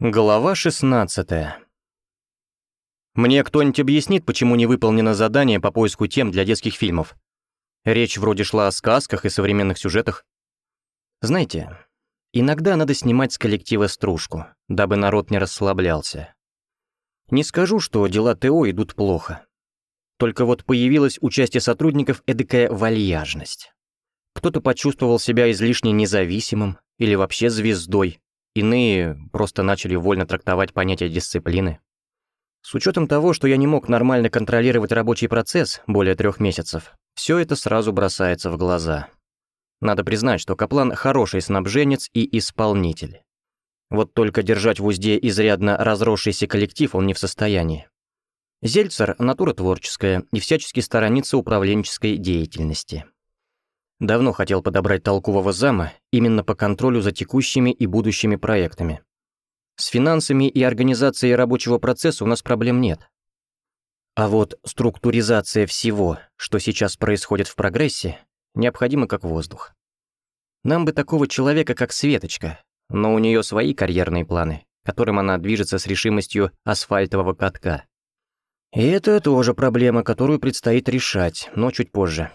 Глава 16 Мне кто-нибудь объяснит, почему не выполнено задание по поиску тем для детских фильмов? Речь вроде шла о сказках и современных сюжетах. Знаете, иногда надо снимать с коллектива стружку, дабы народ не расслаблялся. Не скажу, что дела ТО идут плохо. Только вот появилась у части сотрудников эдакая вальяжность. Кто-то почувствовал себя излишне независимым или вообще звездой, Иные просто начали вольно трактовать понятие дисциплины. С учетом того, что я не мог нормально контролировать рабочий процесс более трех месяцев, все это сразу бросается в глаза. Надо признать, что Каплан хороший снабженец и исполнитель. Вот только держать в узде изрядно разросшийся коллектив он не в состоянии. Зельцер — натура творческая и всячески сторонится управленческой деятельности. Давно хотел подобрать толкового зама именно по контролю за текущими и будущими проектами. С финансами и организацией рабочего процесса у нас проблем нет. А вот структуризация всего, что сейчас происходит в прогрессе, необходима как воздух. Нам бы такого человека, как Светочка, но у нее свои карьерные планы, которым она движется с решимостью асфальтового катка. И это тоже проблема, которую предстоит решать, но чуть позже.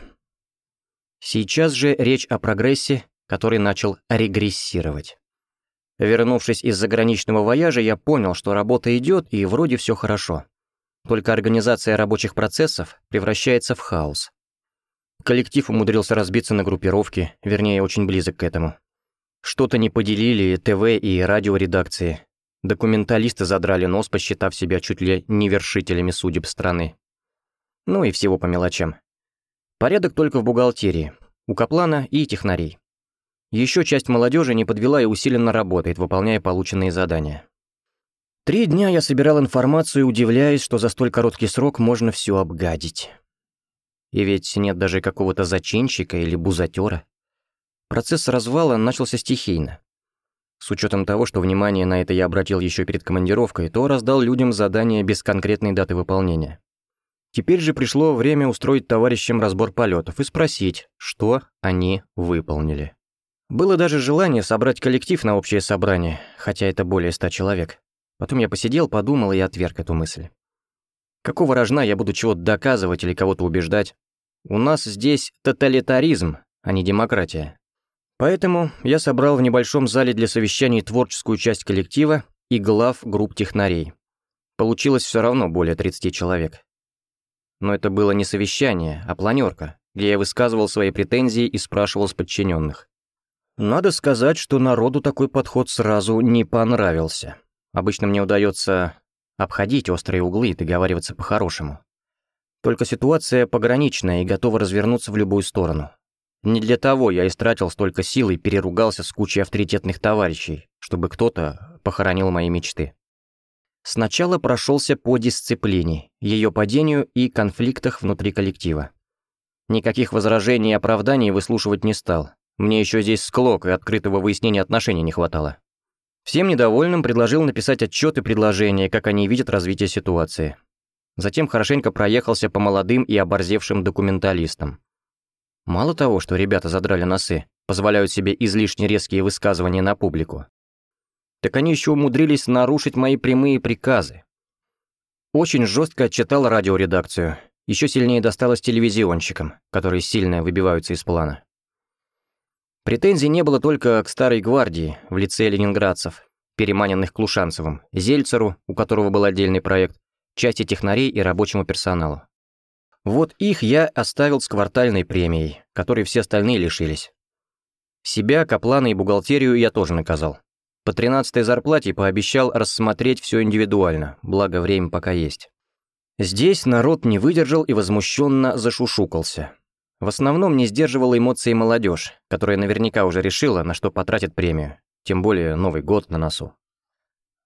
Сейчас же речь о прогрессе, который начал регрессировать. Вернувшись из заграничного вояжа, я понял, что работа идет и вроде все хорошо. Только организация рабочих процессов превращается в хаос. Коллектив умудрился разбиться на группировки, вернее, очень близок к этому. Что-то не поделили ТВ и радиоредакции. Документалисты задрали нос, посчитав себя чуть ли не вершителями судеб страны. Ну и всего по мелочам. Порядок только в бухгалтерии, у Каплана и технарей. Еще часть молодежи не подвела и усиленно работает, выполняя полученные задания. Три дня я собирал информацию, удивляясь, что за столь короткий срок можно все обгадить. И ведь нет даже какого-то зачинщика или бузатера. Процесс развала начался стихийно. С учетом того, что внимание на это я обратил еще перед командировкой, то раздал людям задания без конкретной даты выполнения. Теперь же пришло время устроить товарищам разбор полетов и спросить, что они выполнили. Было даже желание собрать коллектив на общее собрание, хотя это более ста человек. Потом я посидел, подумал и отверг эту мысль. Какого рожна я буду чего-то доказывать или кого-то убеждать? У нас здесь тоталитаризм, а не демократия. Поэтому я собрал в небольшом зале для совещаний творческую часть коллектива и глав групп технарей. Получилось все равно более 30 человек. Но это было не совещание, а планерка, где я высказывал свои претензии и спрашивал с подчиненных. Надо сказать, что народу такой подход сразу не понравился. Обычно мне удается обходить острые углы и договариваться по-хорошему. Только ситуация пограничная и готова развернуться в любую сторону. Не для того я истратил столько сил и переругался с кучей авторитетных товарищей, чтобы кто-то похоронил мои мечты. Сначала прошелся по дисциплине, ее падению и конфликтах внутри коллектива. Никаких возражений и оправданий выслушивать не стал. Мне еще здесь склок и открытого выяснения отношений не хватало. Всем недовольным предложил написать отчет и предложения, как они видят развитие ситуации. Затем хорошенько проехался по молодым и оборзевшим документалистам. Мало того, что ребята задрали носы, позволяют себе излишне резкие высказывания на публику, так они еще умудрились нарушить мои прямые приказы. Очень жестко отчитал радиоредакцию, еще сильнее досталось телевизионщикам, которые сильно выбиваются из плана. Претензий не было только к старой гвардии в лице ленинградцев, переманенных Клушанцевым, Зельцеру, у которого был отдельный проект, части технарей и рабочему персоналу. Вот их я оставил с квартальной премией, которой все остальные лишились. Себя, Каплана и бухгалтерию я тоже наказал. По тринадцатой зарплате пообещал рассмотреть все индивидуально, благо время пока есть. Здесь народ не выдержал и возмущенно зашушукался. В основном не сдерживала эмоции молодежь, которая наверняка уже решила, на что потратит премию, тем более Новый год на носу.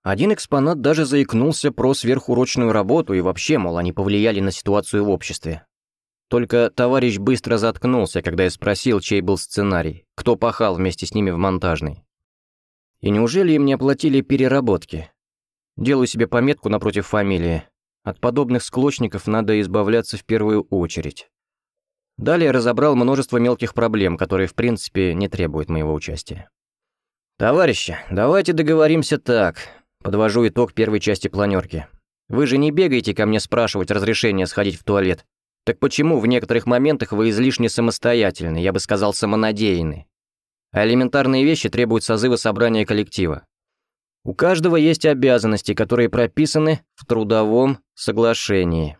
Один экспонат даже заикнулся про сверхурочную работу и вообще, мол, они повлияли на ситуацию в обществе. Только товарищ быстро заткнулся, когда я спросил, чей был сценарий, кто пахал вместе с ними в монтажной. И неужели им не оплатили переработки? Делаю себе пометку напротив фамилии. От подобных склочников надо избавляться в первую очередь. Далее разобрал множество мелких проблем, которые в принципе не требуют моего участия. «Товарищи, давайте договоримся так. Подвожу итог первой части планерки. Вы же не бегаете ко мне спрашивать разрешения сходить в туалет. Так почему в некоторых моментах вы излишне самостоятельны, я бы сказал, самонадеянны? А элементарные вещи требуют созыва собрания коллектива. У каждого есть обязанности, которые прописаны в трудовом соглашении.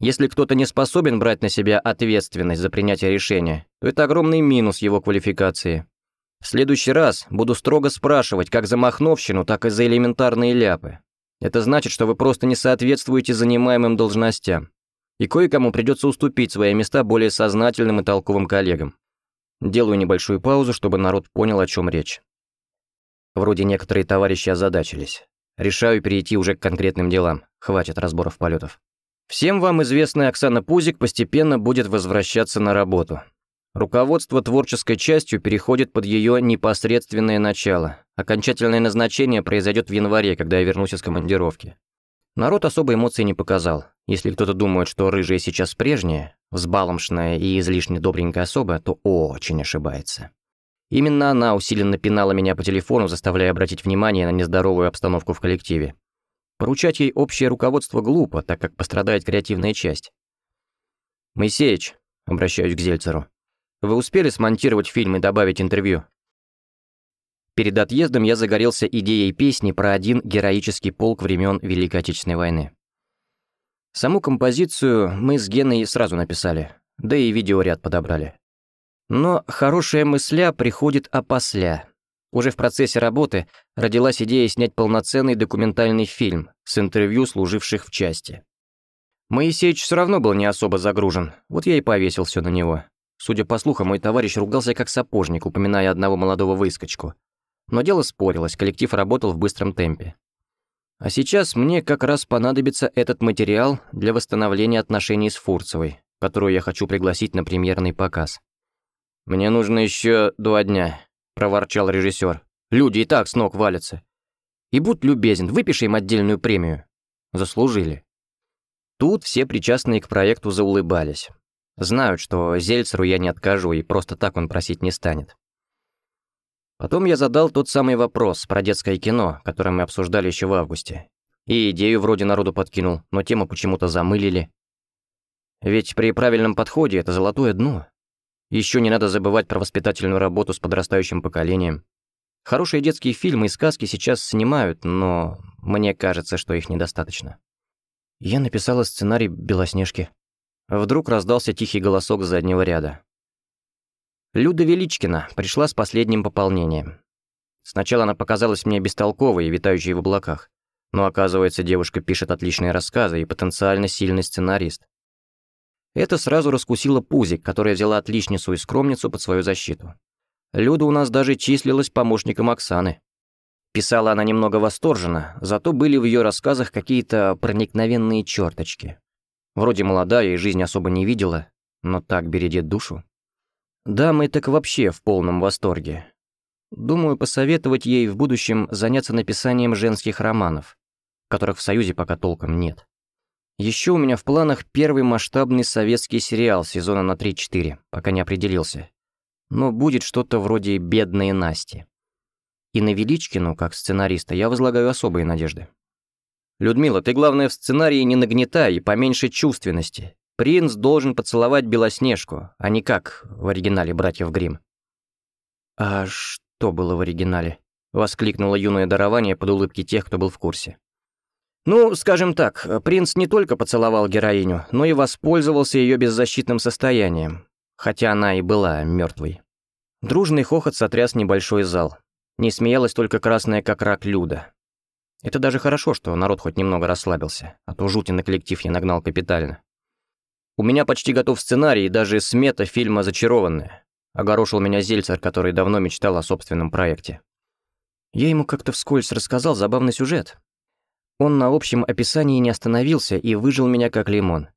Если кто-то не способен брать на себя ответственность за принятие решения, то это огромный минус его квалификации. В следующий раз буду строго спрашивать как за махновщину, так и за элементарные ляпы. Это значит, что вы просто не соответствуете занимаемым должностям. И кое-кому придется уступить свои места более сознательным и толковым коллегам. Делаю небольшую паузу, чтобы народ понял, о чем речь. Вроде некоторые товарищи озадачились. Решаю перейти уже к конкретным делам. Хватит разборов полетов. Всем вам известная Оксана Пузик постепенно будет возвращаться на работу. Руководство творческой частью переходит под ее непосредственное начало. Окончательное назначение произойдет в январе, когда я вернусь из командировки. Народ особой эмоций не показал. Если кто-то думает, что рыжая сейчас прежняя, взбаломшная и излишне добренькая особа, то очень ошибается. Именно она усиленно пинала меня по телефону, заставляя обратить внимание на нездоровую обстановку в коллективе. Поручать ей общее руководство глупо, так как пострадает креативная часть. «Моисеич», — обращаюсь к Зельцеру, вы успели смонтировать фильм и добавить интервью? Перед отъездом я загорелся идеей песни про один героический полк времен Великой Отечественной войны. Саму композицию мы с Геной сразу написали, да и видеоряд подобрали. Но хорошая мысля приходит опосля. Уже в процессе работы родилась идея снять полноценный документальный фильм с интервью служивших в части. Моисеич все равно был не особо загружен, вот я и повесил все на него. Судя по слухам, мой товарищ ругался как сапожник, упоминая одного молодого выскочку. Но дело спорилось, коллектив работал в быстром темпе. А сейчас мне как раз понадобится этот материал для восстановления отношений с Фурцевой, которую я хочу пригласить на премьерный показ. «Мне нужно еще два дня», — проворчал режиссер. «Люди и так с ног валятся. И будь любезен, выпиши им отдельную премию». Заслужили. Тут все причастные к проекту заулыбались. Знают, что Зельцеру я не откажу, и просто так он просить не станет. Потом я задал тот самый вопрос про детское кино, которое мы обсуждали еще в августе. И идею вроде народу подкинул, но тему почему-то замылили. Ведь при правильном подходе это золотое дно. Еще не надо забывать про воспитательную работу с подрастающим поколением. Хорошие детские фильмы и сказки сейчас снимают, но мне кажется, что их недостаточно. Я написала сценарий «Белоснежки». Вдруг раздался тихий голосок с заднего ряда. Люда Величкина пришла с последним пополнением. Сначала она показалась мне бестолковой и витающей в облаках. Но оказывается, девушка пишет отличные рассказы и потенциально сильный сценарист. Это сразу раскусило Пузик, которая взяла отличницу и скромницу под свою защиту. Люда у нас даже числилась помощником Оксаны. Писала она немного восторженно, зато были в ее рассказах какие-то проникновенные черточки. Вроде молодая и жизнь особо не видела, но так бередит душу. Дамы так вообще в полном восторге. Думаю, посоветовать ей в будущем заняться написанием женских романов, которых в Союзе пока толком нет. Еще у меня в планах первый масштабный советский сериал сезона на 3-4, пока не определился. Но будет что-то вроде «Бедные Насти». И на Величкину, как сценариста, я возлагаю особые надежды. «Людмила, ты, главное, в сценарии не нагнетай и поменьше чувственности. Принц должен поцеловать Белоснежку, а не как в оригинале «Братьев Гримм». «А что было в оригинале?» — воскликнуло юное дарование под улыбки тех, кто был в курсе. «Ну, скажем так, принц не только поцеловал героиню, но и воспользовался ее беззащитным состоянием, хотя она и была мертвой. Дружный хохот сотряс небольшой зал. Не смеялась только красная как рак Люда, это даже хорошо, что народ хоть немного расслабился, а то жути на коллектив я нагнал капитально. У меня почти готов сценарий даже смета фильма «Зачарованная». Огорошил меня Зельцер, который давно мечтал о собственном проекте. Я ему как-то вскользь рассказал забавный сюжет. Он на общем описании не остановился и выжил меня как лимон.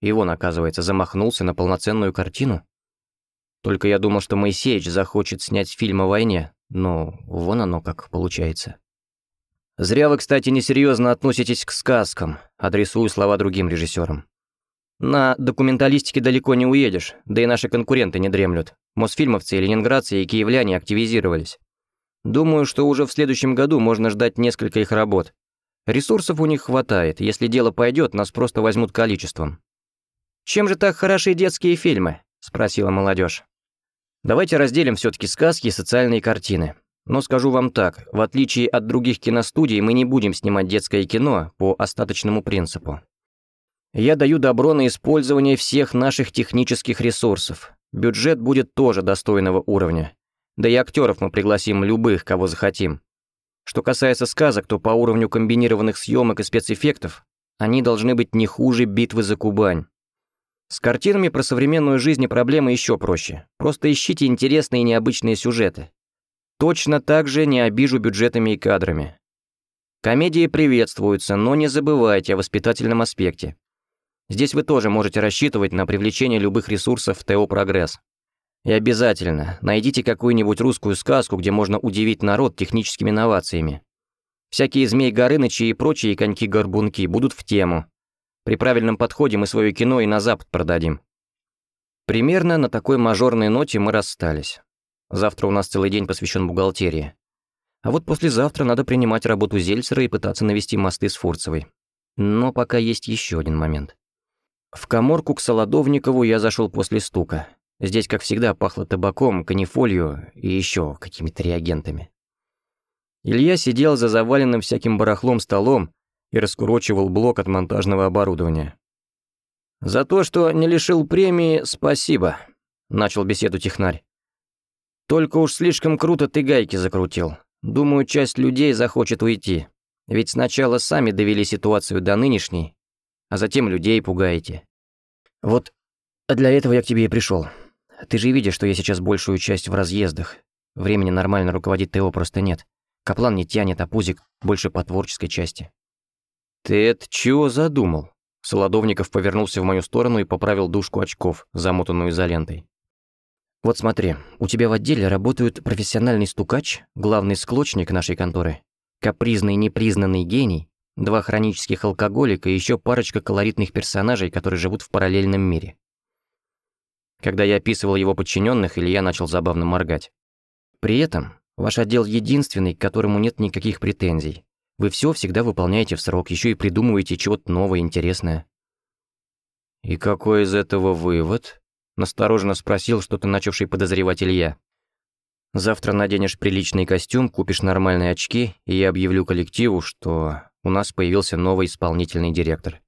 И он, оказывается, замахнулся на полноценную картину. Только я думал, что Моисеич захочет снять фильм о войне, но вон оно как получается. Зря вы, кстати, несерьезно относитесь к сказкам, адресую слова другим режиссерам. На документалистике далеко не уедешь, да и наши конкуренты не дремлют. Мосфильмовцы, ленинградцы и киевляне активизировались. Думаю, что уже в следующем году можно ждать несколько их работ, Ресурсов у них хватает, если дело пойдет, нас просто возьмут количеством. «Чем же так хороши детские фильмы?» — спросила молодежь. «Давайте разделим все таки сказки и социальные картины. Но скажу вам так, в отличие от других киностудий, мы не будем снимать детское кино по остаточному принципу. Я даю добро на использование всех наших технических ресурсов. Бюджет будет тоже достойного уровня. Да и актеров мы пригласим любых, кого захотим. Что касается сказок, то по уровню комбинированных съемок и спецэффектов они должны быть не хуже «Битвы за Кубань». С картинами про современную жизнь и проблемы еще проще. Просто ищите интересные и необычные сюжеты. Точно так же не обижу бюджетами и кадрами. Комедии приветствуются, но не забывайте о воспитательном аспекте. Здесь вы тоже можете рассчитывать на привлечение любых ресурсов в ТО «Прогресс». И обязательно найдите какую-нибудь русскую сказку, где можно удивить народ техническими новациями. Всякие Змей Горынычи и прочие коньки-горбунки будут в тему. При правильном подходе мы свое кино и на Запад продадим. Примерно на такой мажорной ноте мы расстались. Завтра у нас целый день посвящен бухгалтерии. А вот послезавтра надо принимать работу Зельцера и пытаться навести мосты с Фурцевой. Но пока есть еще один момент. В коморку к Солодовникову я зашел после стука. Здесь, как всегда, пахло табаком, канифолью и еще какими-то реагентами. Илья сидел за заваленным всяким барахлом столом и раскурочивал блок от монтажного оборудования. «За то, что не лишил премии, спасибо», — начал беседу технарь. «Только уж слишком круто ты гайки закрутил. Думаю, часть людей захочет уйти. Ведь сначала сами довели ситуацию до нынешней, а затем людей пугаете. Вот для этого я к тебе и пришел. Ты же видишь, что я сейчас большую часть в разъездах. Времени нормально руководить ТО просто нет. Каплан не тянет, а Пузик больше по творческой части. «Ты это чего задумал?» Солодовников повернулся в мою сторону и поправил дужку очков, замотанную изолентой. «Вот смотри, у тебя в отделе работают профессиональный стукач, главный склочник нашей конторы, капризный непризнанный гений, два хронических алкоголика и еще парочка колоритных персонажей, которые живут в параллельном мире. Когда я описывал его подчиненных, Илья начал забавно моргать. При этом ваш отдел единственный, к которому нет никаких претензий. Вы все всегда выполняете в срок, еще и придумываете чего-то новое, интересное. «И какой из этого вывод?» — настороженно спросил что-то начавший подозревать Илья. «Завтра наденешь приличный костюм, купишь нормальные очки, и я объявлю коллективу, что у нас появился новый исполнительный директор».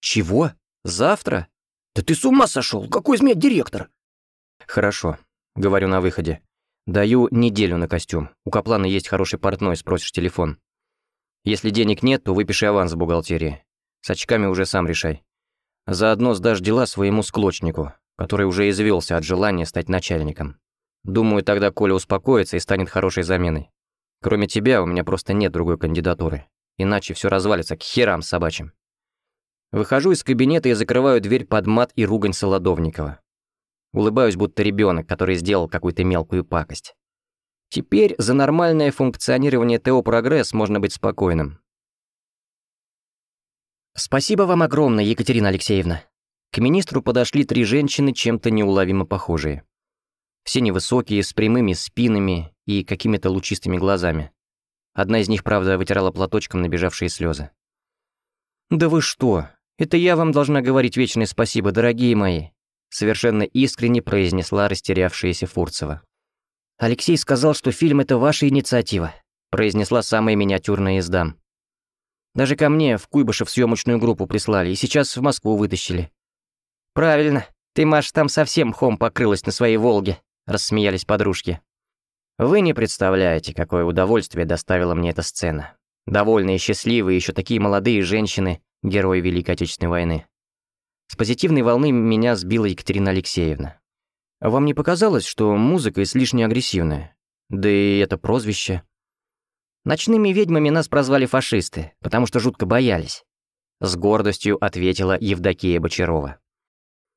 «Чего? Завтра?» «Да ты с ума сошел? Какой из меня директор?» «Хорошо», — говорю на выходе. «Даю неделю на костюм. У Каплана есть хороший портной, спросишь телефон. Если денег нет, то выпиши аванс в бухгалтерии. С очками уже сам решай. Заодно сдашь дела своему склочнику, который уже извелся от желания стать начальником. Думаю, тогда Коля успокоится и станет хорошей заменой. Кроме тебя, у меня просто нет другой кандидатуры. Иначе все развалится к херам собачьим». Выхожу из кабинета и закрываю дверь под мат и ругань Солодовникова. Улыбаюсь, будто ребенок, который сделал какую-то мелкую пакость. Теперь за нормальное функционирование ТО «Прогресс» можно быть спокойным. Спасибо вам огромное, Екатерина Алексеевна. К министру подошли три женщины, чем-то неуловимо похожие. Все невысокие, с прямыми спинами и какими-то лучистыми глазами. Одна из них, правда, вытирала платочком набежавшие слезы. «Да вы что? Это я вам должна говорить вечное спасибо, дорогие мои», совершенно искренне произнесла растерявшаяся Фурцева. «Алексей сказал, что фильм — это ваша инициатива», произнесла самая миниатюрная из дам. «Даже ко мне в Куйбышев съемочную группу прислали и сейчас в Москву вытащили». «Правильно, ты, Маш, там совсем хом покрылась на своей «Волге», рассмеялись подружки. «Вы не представляете, какое удовольствие доставила мне эта сцена. Довольные, счастливые, еще такие молодые женщины, герои Великой Отечественной войны. С позитивной волны меня сбила Екатерина Алексеевна. Вам не показалось, что музыка излишне агрессивная? Да и это прозвище. Ночными ведьмами нас прозвали фашисты, потому что жутко боялись. С гордостью ответила Евдокия Бочарова.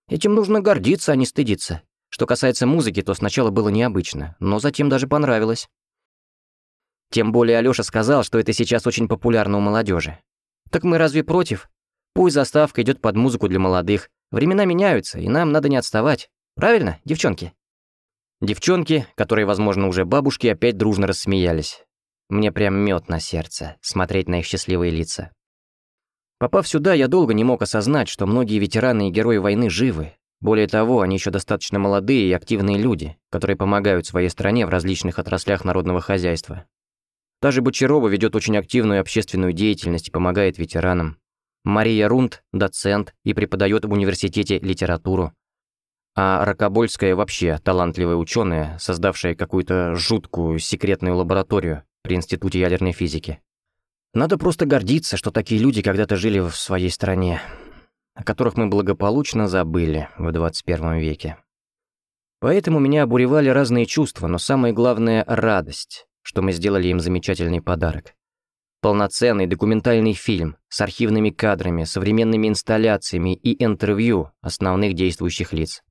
Этим нужно гордиться, а не стыдиться. Что касается музыки, то сначала было необычно, но затем даже понравилось. Тем более Алёша сказал, что это сейчас очень популярно у молодежи. Так мы разве против? Пусть заставка идет под музыку для молодых. Времена меняются, и нам надо не отставать. Правильно, девчонки? Девчонки, которые, возможно, уже бабушки, опять дружно рассмеялись. Мне прям мед на сердце смотреть на их счастливые лица. Попав сюда, я долго не мог осознать, что многие ветераны и герои войны живы. Более того, они еще достаточно молодые и активные люди, которые помогают своей стране в различных отраслях народного хозяйства. Та же Бочарова ведет очень активную общественную деятельность и помогает ветеранам. Мария Рунд – доцент и преподает в университете литературу. А Рокобольская вообще талантливая ученая, создавшая какую-то жуткую секретную лабораторию при Институте ядерной физики. Надо просто гордиться, что такие люди когда-то жили в своей стране, о которых мы благополучно забыли в 21 веке. Поэтому меня обуревали разные чувства, но самое главное — радость, что мы сделали им замечательный подарок. Полноценный документальный фильм с архивными кадрами, современными инсталляциями и интервью основных действующих лиц.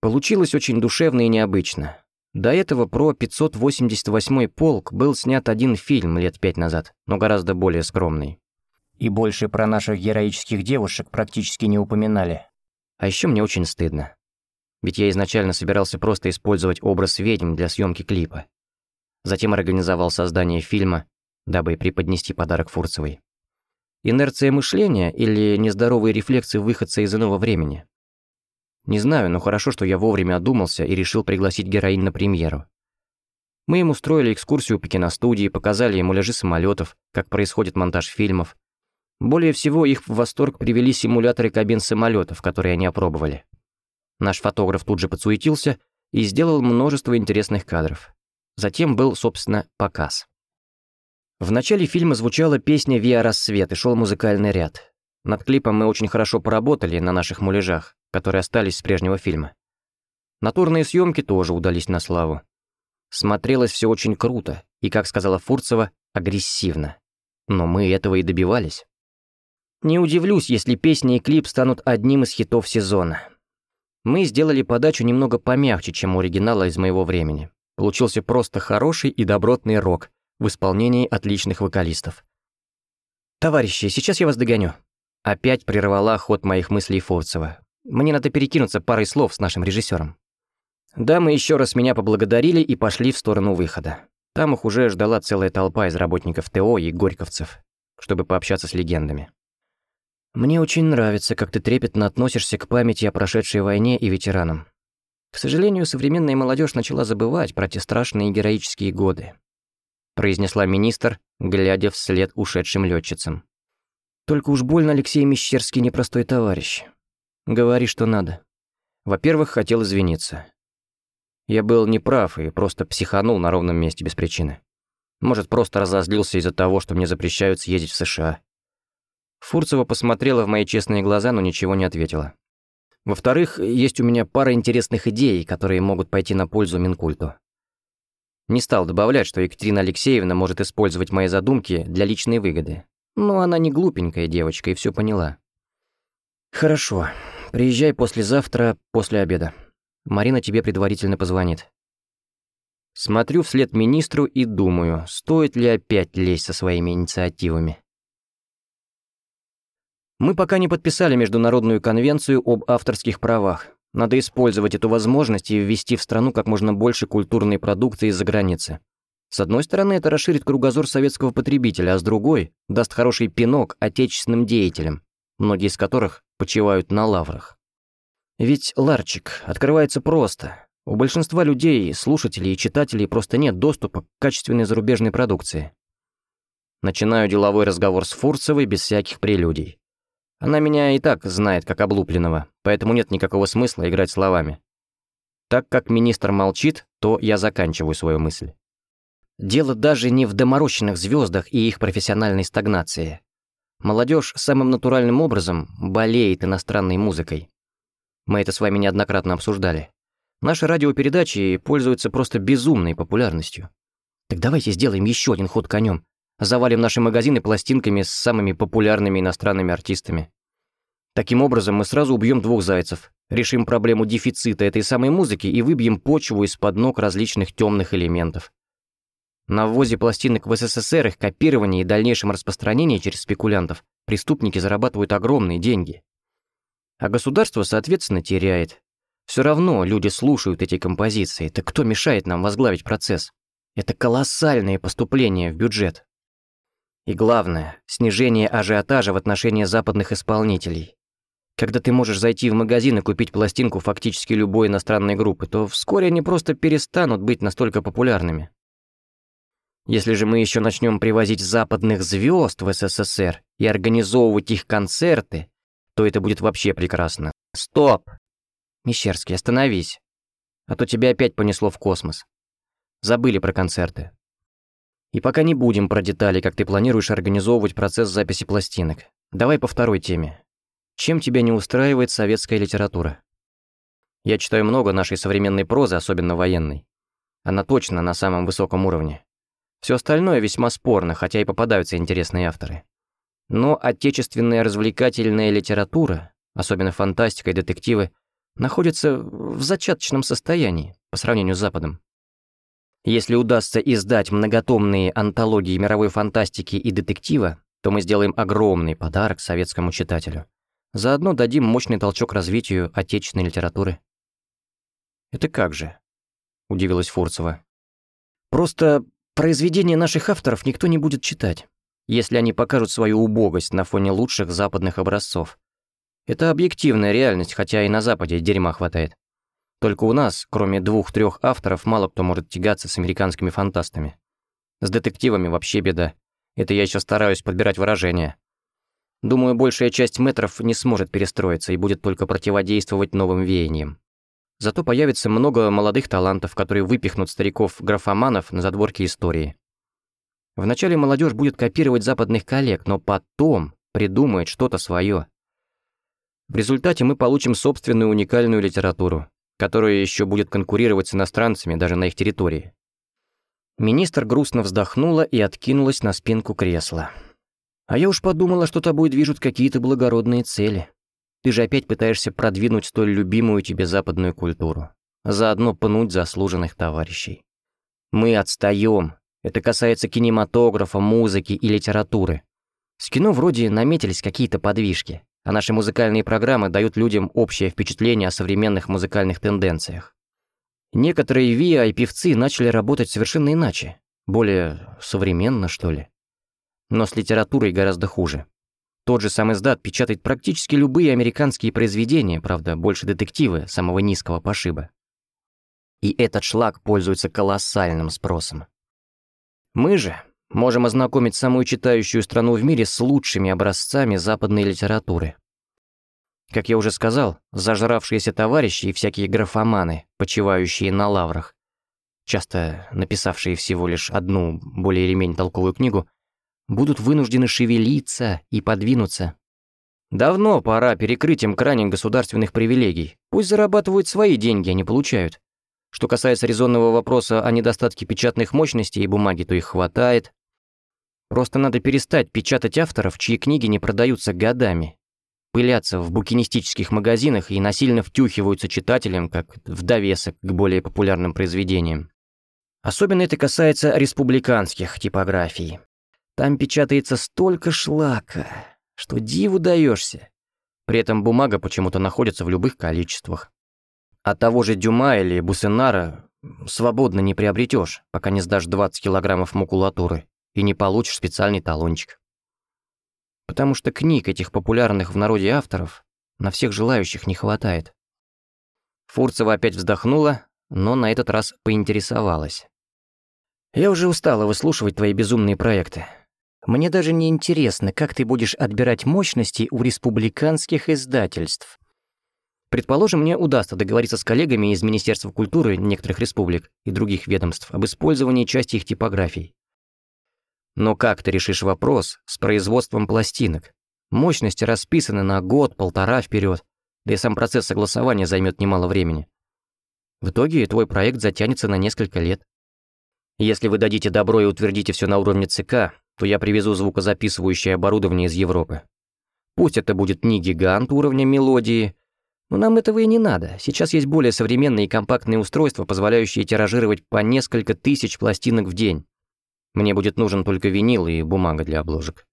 Получилось очень душевно и необычно. До этого про 588-й полк был снят один фильм лет пять назад, но гораздо более скромный. И больше про наших героических девушек практически не упоминали. А еще мне очень стыдно. Ведь я изначально собирался просто использовать образ ведьм для съемки клипа. Затем организовал создание фильма, дабы преподнести подарок Фурцевой. Инерция мышления или нездоровые рефлексы выходца из иного времени? Не знаю, но хорошо, что я вовремя одумался и решил пригласить героинь на премьеру. Мы им устроили экскурсию по киностудии, показали ему муляжи самолетов, как происходит монтаж фильмов. Более всего их в восторг привели симуляторы кабин самолетов, которые они опробовали. Наш фотограф тут же подсуетился и сделал множество интересных кадров. Затем был, собственно, показ. В начале фильма звучала песня «Виа Рассвет» и шел музыкальный ряд. Над клипом мы очень хорошо поработали на наших муляжах которые остались с прежнего фильма. Натурные съемки тоже удались на славу. Смотрелось все очень круто и, как сказала Фурцева, агрессивно. Но мы этого и добивались. Не удивлюсь, если песня и клип станут одним из хитов сезона. Мы сделали подачу немного помягче, чем у оригинала из моего времени. Получился просто хороший и добротный рок в исполнении отличных вокалистов. «Товарищи, сейчас я вас догоню». Опять прервала ход моих мыслей Фурцева. Мне надо перекинуться парой слов с нашим режиссером. Дамы еще раз меня поблагодарили и пошли в сторону выхода. Там их уже ждала целая толпа из работников ТО и горьковцев, чтобы пообщаться с легендами. Мне очень нравится, как ты трепетно относишься к памяти о прошедшей войне и ветеранам. К сожалению, современная молодежь начала забывать про те страшные героические годы, произнесла министр, глядя вслед ушедшим летчицам. Только уж больно Алексей Мещерский непростой товарищ. Говори, что надо. Во-первых, хотел извиниться. Я был неправ и просто психанул на ровном месте без причины. Может, просто разозлился из-за того, что мне запрещают съездить в США. Фурцева посмотрела в мои честные глаза, но ничего не ответила. Во-вторых, есть у меня пара интересных идей, которые могут пойти на пользу Минкульту. Не стал добавлять, что Екатерина Алексеевна может использовать мои задумки для личной выгоды. Но она не глупенькая девочка и все поняла. «Хорошо. Приезжай послезавтра, после обеда. Марина тебе предварительно позвонит». Смотрю вслед министру и думаю, стоит ли опять лезть со своими инициативами. Мы пока не подписали Международную конвенцию об авторских правах. Надо использовать эту возможность и ввести в страну как можно больше культурной продукции из-за границы. С одной стороны, это расширит кругозор советского потребителя, а с другой — даст хороший пинок отечественным деятелям, многие из которых почивают на лаврах. Ведь ларчик открывается просто. У большинства людей, слушателей и читателей просто нет доступа к качественной зарубежной продукции. Начинаю деловой разговор с Фурцевой без всяких прелюдий. Она меня и так знает как облупленного, поэтому нет никакого смысла играть словами. Так как министр молчит, то я заканчиваю свою мысль. Дело даже не в доморощенных звездах и их профессиональной стагнации. Молодежь самым натуральным образом болеет иностранной музыкой. Мы это с вами неоднократно обсуждали. Наши радиопередачи пользуются просто безумной популярностью. Так давайте сделаем еще один ход конем. Завалим наши магазины пластинками с самыми популярными иностранными артистами. Таким образом, мы сразу убьем двух зайцев, решим проблему дефицита этой самой музыки и выбьем почву из-под ног различных темных элементов. На ввозе пластинок в СССР, их копировании и дальнейшем распространении через спекулянтов преступники зарабатывают огромные деньги. А государство, соответственно, теряет. Все равно люди слушают эти композиции, так кто мешает нам возглавить процесс? Это колоссальные поступления в бюджет. И главное, снижение ажиотажа в отношении западных исполнителей. Когда ты можешь зайти в магазин и купить пластинку фактически любой иностранной группы, то вскоре они просто перестанут быть настолько популярными. Если же мы еще начнем привозить западных звезд в СССР и организовывать их концерты, то это будет вообще прекрасно. Стоп! Мещерский, остановись. А то тебя опять понесло в космос. Забыли про концерты. И пока не будем про детали, как ты планируешь организовывать процесс записи пластинок. Давай по второй теме. Чем тебя не устраивает советская литература? Я читаю много нашей современной прозы, особенно военной. Она точно на самом высоком уровне. Все остальное весьма спорно, хотя и попадаются интересные авторы. Но отечественная развлекательная литература, особенно фантастика и детективы, находится в зачаточном состоянии по сравнению с Западом. Если удастся издать многотомные антологии мировой фантастики и детектива, то мы сделаем огромный подарок советскому читателю. Заодно дадим мощный толчок развитию отечественной литературы. «Это как же?» — удивилась Фурцева. «Просто произведения наших авторов никто не будет читать, если они покажут свою убогость на фоне лучших западных образцов. Это объективная реальность, хотя и на Западе дерьма хватает. Только у нас, кроме двух-трех авторов, мало кто может тягаться с американскими фантастами. С детективами вообще беда. Это я еще стараюсь подбирать выражения. Думаю, большая часть метров не сможет перестроиться и будет только противодействовать новым веяниям. Зато появится много молодых талантов, которые выпихнут стариков-графоманов на задворке истории. Вначале молодежь будет копировать западных коллег, но потом придумает что-то свое. В результате мы получим собственную уникальную литературу, которая еще будет конкурировать с иностранцами даже на их территории. Министр грустно вздохнула и откинулась на спинку кресла. «А я уж подумала, что тобой движут какие-то благородные цели. Ты же опять пытаешься продвинуть столь любимую тебе западную культуру, заодно пнуть заслуженных товарищей. Мы отстаем. Это касается кинематографа, музыки и литературы. С кино вроде наметились какие-то подвижки, а наши музыкальные программы дают людям общее впечатление о современных музыкальных тенденциях. Некоторые ВИА и певцы начали работать совершенно иначе, более современно, что ли. Но с литературой гораздо хуже. Тот же сам издат печатает практически любые американские произведения, правда, больше детективы самого низкого пошиба. И этот шлак пользуется колоссальным спросом. Мы же, можем ознакомить самую читающую страну в мире с лучшими образцами западной литературы. Как я уже сказал, зажравшиеся товарищи и всякие графоманы, почивающие на лаврах, часто написавшие всего лишь одну более или менее толковую книгу, будут вынуждены шевелиться и подвинуться. Давно пора перекрыть им крайне государственных привилегий. Пусть зарабатывают свои деньги, они получают. Что касается резонного вопроса о недостатке печатных мощностей и бумаги, то их хватает. Просто надо перестать печатать авторов, чьи книги не продаются годами. Пылятся в букинистических магазинах и насильно втюхиваются читателям, как в довесок к более популярным произведениям. Особенно это касается республиканских типографий. Там печатается столько шлака, что диву даешься. При этом бумага почему-то находится в любых количествах. От того же Дюма или Бусенара свободно не приобретешь, пока не сдашь 20 килограммов макулатуры и не получишь специальный талончик. Потому что книг этих популярных в народе авторов на всех желающих не хватает. Фурцева опять вздохнула, но на этот раз поинтересовалась. «Я уже устала выслушивать твои безумные проекты. Мне даже не интересно, как ты будешь отбирать мощности у республиканских издательств. Предположим, мне удастся договориться с коллегами из Министерства культуры некоторых республик и других ведомств об использовании части их типографий. Но как ты решишь вопрос с производством пластинок? Мощности расписаны на год-полтора вперед, да и сам процесс согласования займет немало времени. В итоге твой проект затянется на несколько лет. Если вы дадите добро и утвердите все на уровне ЦК, то я привезу звукозаписывающее оборудование из Европы. Пусть это будет не гигант уровня мелодии, но нам этого и не надо. Сейчас есть более современные и компактные устройства, позволяющие тиражировать по несколько тысяч пластинок в день. Мне будет нужен только винил и бумага для обложек.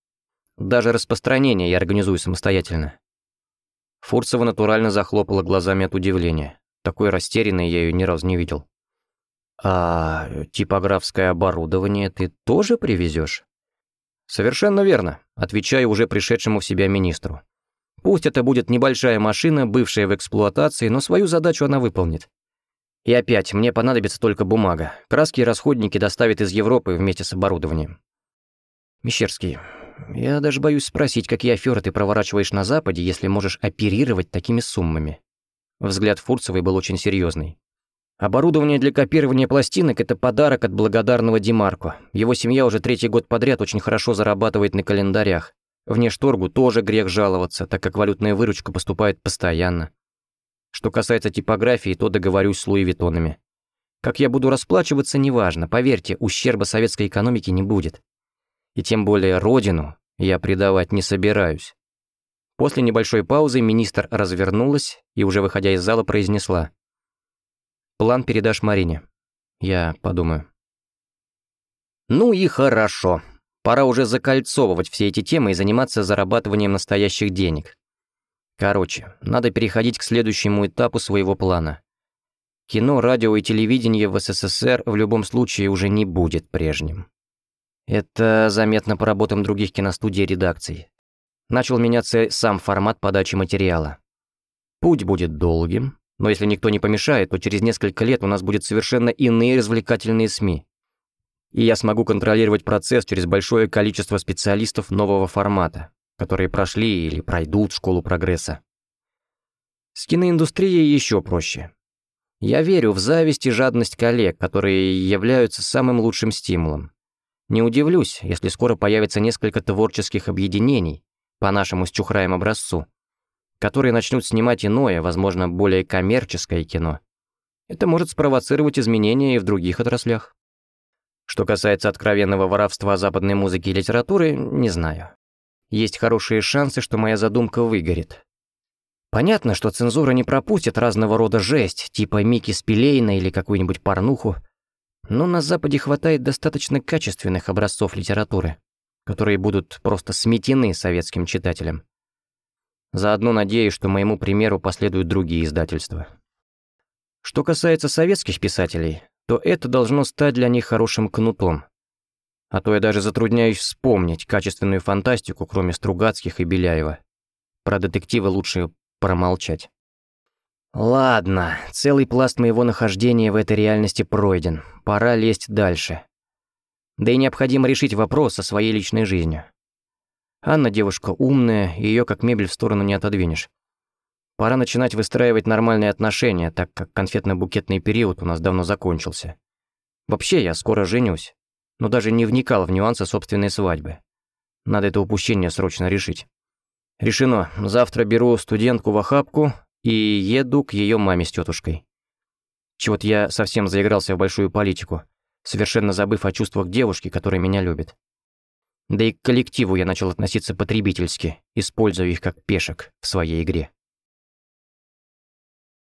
Даже распространение я организую самостоятельно. Фурцева натурально захлопала глазами от удивления. Такой растерянной я ее ни разу не видел. А типографское оборудование ты тоже привезешь? Совершенно верно, отвечаю уже пришедшему в себя министру. Пусть это будет небольшая машина, бывшая в эксплуатации, но свою задачу она выполнит. И опять, мне понадобится только бумага. Краски и расходники доставят из Европы вместе с оборудованием. Мещерский, я даже боюсь спросить, какие аферы ты проворачиваешь на Западе, если можешь оперировать такими суммами. Взгляд Фурцевой был очень серьезный. Оборудование для копирования пластинок — это подарок от благодарного Димарко. Его семья уже третий год подряд очень хорошо зарабатывает на календарях. Внешторгу тоже грех жаловаться, так как валютная выручка поступает постоянно. Что касается типографии, то договорюсь с Луи Виттонами. Как я буду расплачиваться, неважно. Поверьте, ущерба советской экономике не будет. И тем более родину я предавать не собираюсь. После небольшой паузы министр развернулась и, уже выходя из зала, произнесла. «План передашь Марине. Я подумаю». «Ну и хорошо. Пора уже закольцовывать все эти темы и заниматься зарабатыванием настоящих денег. Короче, надо переходить к следующему этапу своего плана. Кино, радио и телевидение в СССР в любом случае уже не будет прежним. Это заметно по работам других киностудий и редакций. Начал меняться сам формат подачи материала. Путь будет долгим, но если никто не помешает, то через несколько лет у нас будет совершенно иные развлекательные СМИ. И я смогу контролировать процесс через большое количество специалистов нового формата которые прошли или пройдут школу прогресса. С киноиндустрией еще проще. Я верю в зависть и жадность коллег, которые являются самым лучшим стимулом. Не удивлюсь, если скоро появится несколько творческих объединений по нашему с Чухраем образцу, которые начнут снимать иное, возможно, более коммерческое кино. Это может спровоцировать изменения и в других отраслях. Что касается откровенного воровства западной музыки и литературы, не знаю есть хорошие шансы, что моя задумка выгорит. Понятно, что цензура не пропустит разного рода жесть, типа Микки Спилейна или какую-нибудь порнуху, но на Западе хватает достаточно качественных образцов литературы, которые будут просто сметены советским читателям. Заодно надеюсь, что моему примеру последуют другие издательства. Что касается советских писателей, то это должно стать для них хорошим кнутом, а то я даже затрудняюсь вспомнить качественную фантастику, кроме Стругацких и Беляева. Про детектива лучше промолчать. Ладно, целый пласт моего нахождения в этой реальности пройден. Пора лезть дальше. Да и необходимо решить вопрос со своей личной жизнью. Анна девушка умная, ее как мебель в сторону не отодвинешь. Пора начинать выстраивать нормальные отношения, так как конфетно-букетный период у нас давно закончился. Вообще, я скоро женюсь но даже не вникал в нюансы собственной свадьбы. Надо это упущение срочно решить. Решено. Завтра беру студентку в охапку и еду к ее маме с тетушкой. Чего-то я совсем заигрался в большую политику, совершенно забыв о чувствах девушки, которая меня любит. Да и к коллективу я начал относиться потребительски, используя их как пешек в своей игре.